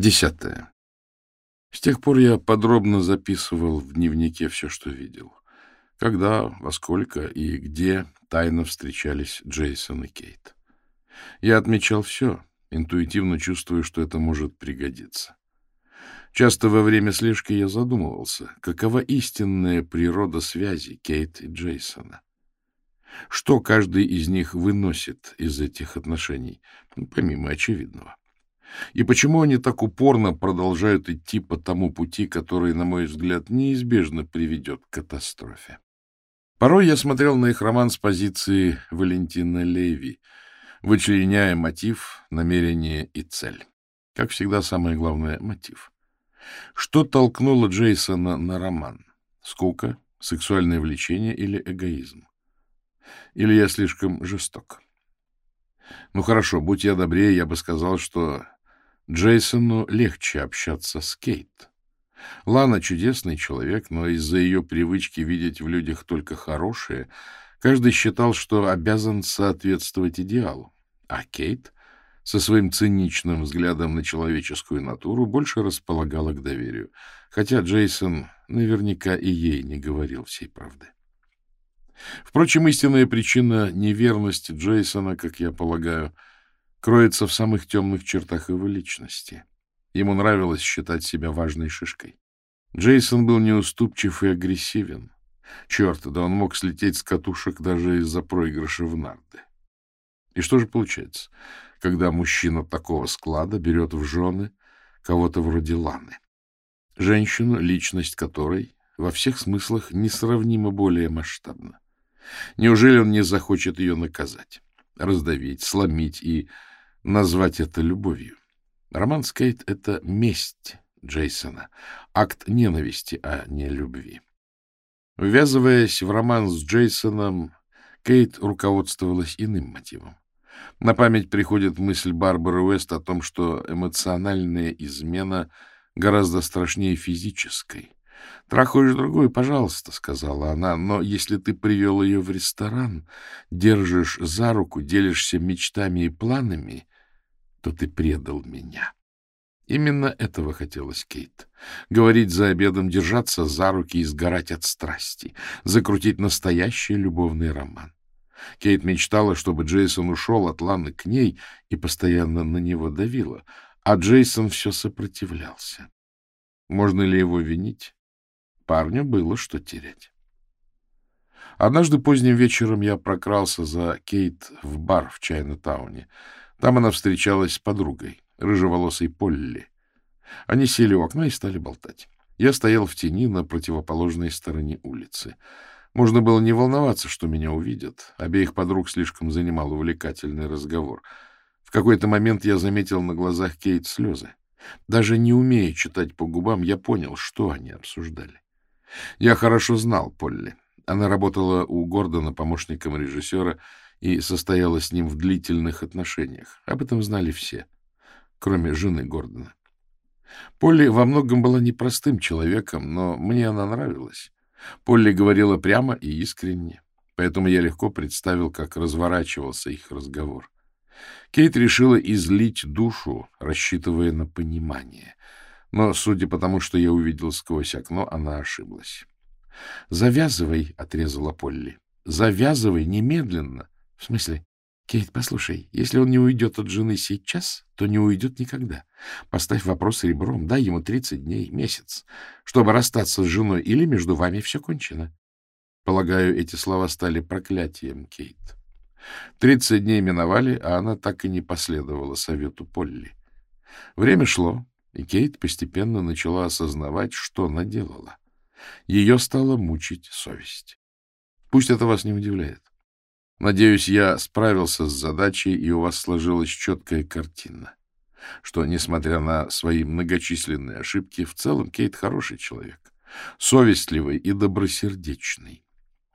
Десятое. С тех пор я подробно записывал в дневнике все, что видел. Когда, во сколько и где тайно встречались Джейсон и Кейт. Я отмечал все, интуитивно чувствуя, что это может пригодиться. Часто во время слежки я задумывался, какова истинная природа связи Кейт и Джейсона. Что каждый из них выносит из этих отношений, помимо очевидного. И почему они так упорно продолжают идти по тому пути, который, на мой взгляд, неизбежно приведет к катастрофе. Порой я смотрел на их роман с позиции Валентина Леви, вычленяя мотив, намерение и цель. Как всегда, самое главное — мотив. Что толкнуло Джейсона на роман? Скука, сексуальное влечение или эгоизм? Или я слишком жесток? Ну хорошо, будь я добрее, я бы сказал, что Джейсону легче общаться с Кейт. Лана чудесный человек, но из-за ее привычки видеть в людях только хорошее, каждый считал, что обязан соответствовать идеалу. А Кейт со своим циничным взглядом на человеческую натуру больше располагала к доверию, хотя Джейсон наверняка и ей не говорил всей правды. Впрочем, истинная причина неверности Джейсона, как я полагаю, — кроется в самых темных чертах его личности. Ему нравилось считать себя важной шишкой. Джейсон был неуступчив и агрессивен. Черт, да он мог слететь с катушек даже из-за проигрыша в нарды. И что же получается, когда мужчина такого склада берет в жены кого-то вроде Ланы? Женщину, личность которой во всех смыслах несравнимо более масштабна. Неужели он не захочет ее наказать, раздавить, сломить и назвать это любовью. Роман с Кейт — это месть Джейсона, акт ненависти, а не любви. Ввязываясь в роман с Джейсоном, Кейт руководствовалась иным мотивом. На память приходит мысль Барбары Уэст о том, что эмоциональная измена гораздо страшнее физической. «Трахаешь другую, пожалуйста», — сказала она, — «но если ты привел ее в ресторан, держишь за руку, делишься мечтами и планами, то ты предал меня. Именно этого хотелось Кейт. Говорить за обедом, держаться за руки и сгорать от страсти, закрутить настоящий любовный роман. Кейт мечтала, чтобы Джейсон ушел от Ланы к ней и постоянно на него давила, а Джейсон все сопротивлялся. Можно ли его винить? Парню было что терять. Однажды поздним вечером я прокрался за Кейт в бар в Чайна-тауне. Там она встречалась с подругой, рыжеволосой Полли. Они сели у окна и стали болтать. Я стоял в тени на противоположной стороне улицы. Можно было не волноваться, что меня увидят. Обеих подруг слишком занимал увлекательный разговор. В какой-то момент я заметил на глазах Кейт слезы. Даже не умея читать по губам, я понял, что они обсуждали. Я хорошо знал Полли. Она работала у Гордона помощником режиссера и состояла с ним в длительных отношениях. Об этом знали все, кроме жены Гордона. Полли во многом была непростым человеком, но мне она нравилась. Полли говорила прямо и искренне, поэтому я легко представил, как разворачивался их разговор. Кейт решила излить душу, рассчитывая на понимание. Но, судя по тому, что я увидел сквозь окно, она ошиблась. «Завязывай», — отрезала Полли. «Завязывай немедленно. В смысле? Кейт, послушай, если он не уйдет от жены сейчас, то не уйдет никогда. Поставь вопрос ребром, дай ему 30 дней, месяц, чтобы расстаться с женой, или между вами все кончено. Полагаю, эти слова стали проклятием Кейт. Тридцать дней миновали, а она так и не последовала совету Полли. Время шло, и Кейт постепенно начала осознавать, что наделала. Ее стала мучить совесть. Пусть это вас не удивляет. Надеюсь, я справился с задачей, и у вас сложилась четкая картина, что, несмотря на свои многочисленные ошибки, в целом Кейт хороший человек, совестливый и добросердечный.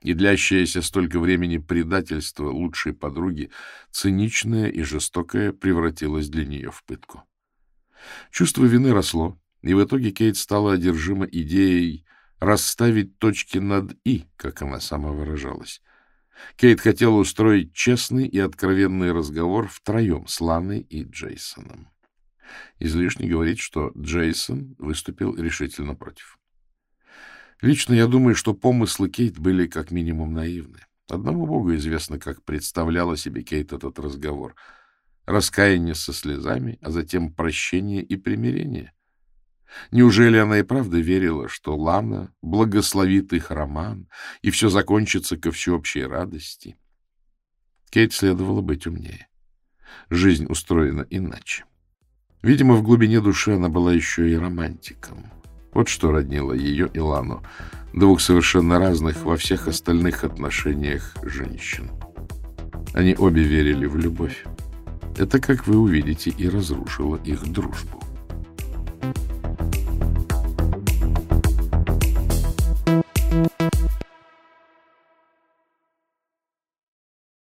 И длящееся столько времени предательство лучшей подруги, циничное и жестокое, превратилось для нее в пытку. Чувство вины росло, и в итоге Кейт стала одержима идеей расставить точки над «и», как она сама выражалась, Кейт хотела устроить честный и откровенный разговор втроем с Ланой и Джейсоном. Излишне говорить, что Джейсон выступил решительно против. Лично я думаю, что помыслы Кейт были как минимум наивны. Одному Богу известно, как представляла себе Кейт этот разговор. Раскаяние со слезами, а затем прощение и примирение. Неужели она и правда верила, что Лана благословит их роман, и все закончится ко всеобщей радости? Кейт следовало быть умнее. Жизнь устроена иначе. Видимо, в глубине души она была еще и романтиком. Вот что роднило ее и Лану, двух совершенно разных во всех остальных отношениях женщин. Они обе верили в любовь. Это, как вы увидите, и разрушило их дружбу.